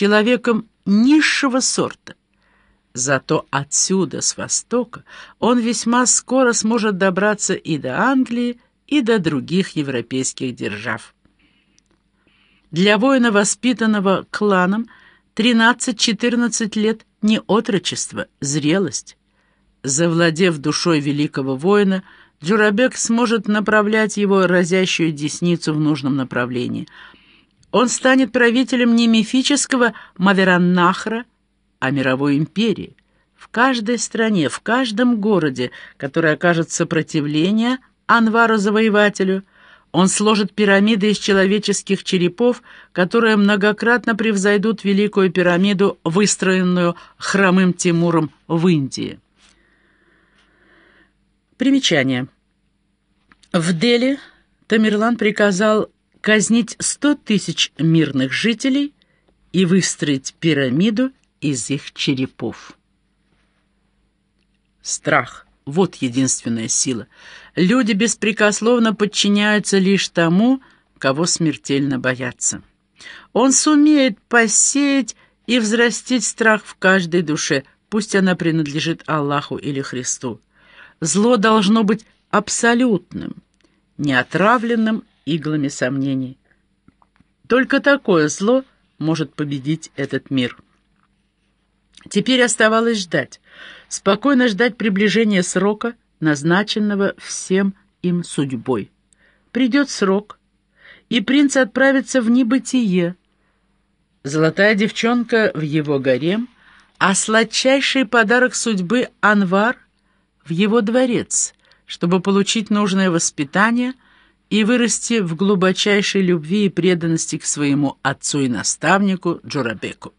человеком низшего сорта. Зато отсюда, с востока, он весьма скоро сможет добраться и до Англии, и до других европейских держав. Для воина, воспитанного кланом, 13-14 лет – не отрочество, зрелость. Завладев душой великого воина, Джурабек сможет направлять его разящую десницу в нужном направлении. Он станет правителем не мифического Мавераннахра, а мировой империи. В каждой стране, в каждом городе, который окажет сопротивление Анвару-завоевателю, он сложит пирамиды из человеческих черепов, которые многократно превзойдут Великую пирамиду, выстроенную хромым Тимуром в Индии. Примечание. В Дели Тамерлан приказал казнить сто тысяч мирных жителей и выстроить пирамиду из их черепов. Страх. Вот единственная сила. Люди беспрекословно подчиняются лишь тому, кого смертельно боятся. Он сумеет посеять и взрастить страх в каждой душе, пусть она принадлежит Аллаху или Христу. Зло должно быть абсолютным, не отравленным иглами сомнений. Только такое зло может победить этот мир. Теперь оставалось ждать, спокойно ждать приближения срока, назначенного всем им судьбой. Придет срок, и принц отправится в небытие. Золотая девчонка в его гарем, а сладчайший подарок судьбы Анвар — в его дворец, чтобы получить нужное воспитание и вырасти в глубочайшей любви и преданности к своему отцу и наставнику Джурабеку.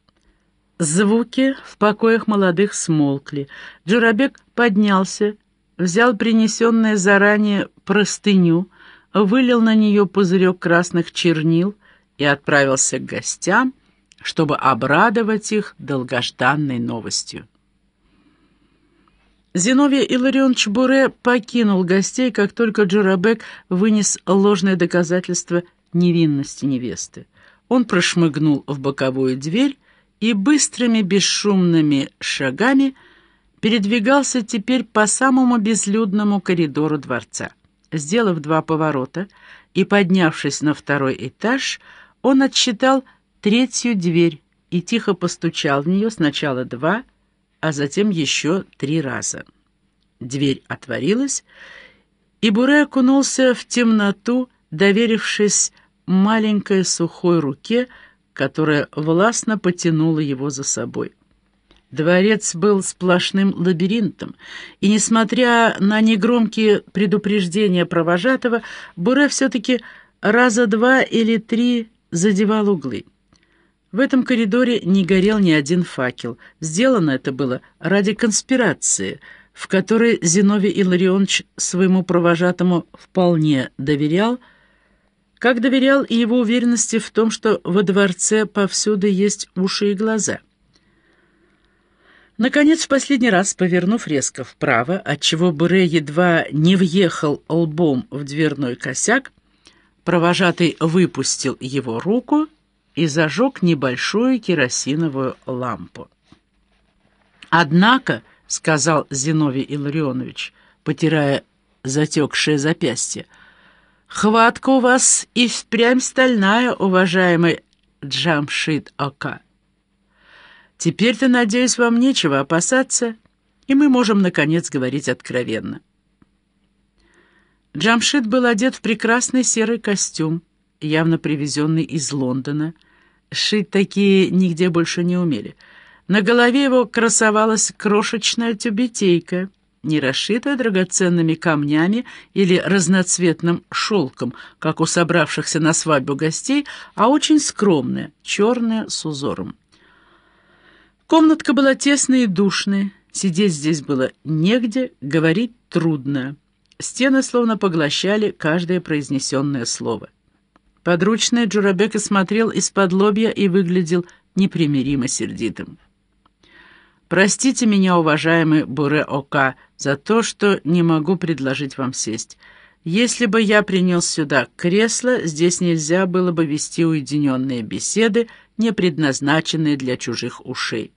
Звуки в покоях молодых смолкли. Джурабек поднялся, взял принесенное заранее простыню, вылил на нее пузырек красных чернил и отправился к гостям, чтобы обрадовать их долгожданной новостью. Зиновий Илларионович Буре покинул гостей, как только Джурабек вынес ложное доказательство невинности невесты. Он прошмыгнул в боковую дверь и быстрыми бесшумными шагами передвигался теперь по самому безлюдному коридору дворца. Сделав два поворота и поднявшись на второй этаж, он отсчитал третью дверь и тихо постучал в нее сначала два, а затем еще три раза. Дверь отворилась, и Буре окунулся в темноту, доверившись маленькой сухой руке, которая властно потянула его за собой. Дворец был сплошным лабиринтом, и, несмотря на негромкие предупреждения провожатого, Буре все-таки раза два или три задевал углы. В этом коридоре не горел ни один факел. Сделано это было ради конспирации, в которой Зиновий Илларионович своему провожатому вполне доверял, как доверял и его уверенности в том, что во дворце повсюду есть уши и глаза. Наконец, в последний раз, повернув резко вправо, отчего Буре едва не въехал лбом в дверной косяк, провожатый выпустил его руку и зажег небольшую керосиновую лампу. «Однако», — сказал Зиновий Илларионович, потирая затекшее запястье, «хватка у вас и впрямь стальная, уважаемый Джамшит Ока. Теперь-то, надеюсь, вам нечего опасаться, и мы можем, наконец, говорить откровенно». Джамшит был одет в прекрасный серый костюм, явно привезенный из Лондона. Шить такие нигде больше не умели. На голове его красовалась крошечная тюбетейка, не расшитая драгоценными камнями или разноцветным шелком, как у собравшихся на свадьбу гостей, а очень скромная, черная с узором. Комнатка была тесная и душная, сидеть здесь было негде, говорить трудно. Стены словно поглощали каждое произнесенное слово. Подручный Джурабека смотрел из-под лобья и выглядел непримиримо сердитым. «Простите меня, уважаемый Буре-Ока, за то, что не могу предложить вам сесть. Если бы я принес сюда кресло, здесь нельзя было бы вести уединенные беседы не предназначенные для чужих ушей.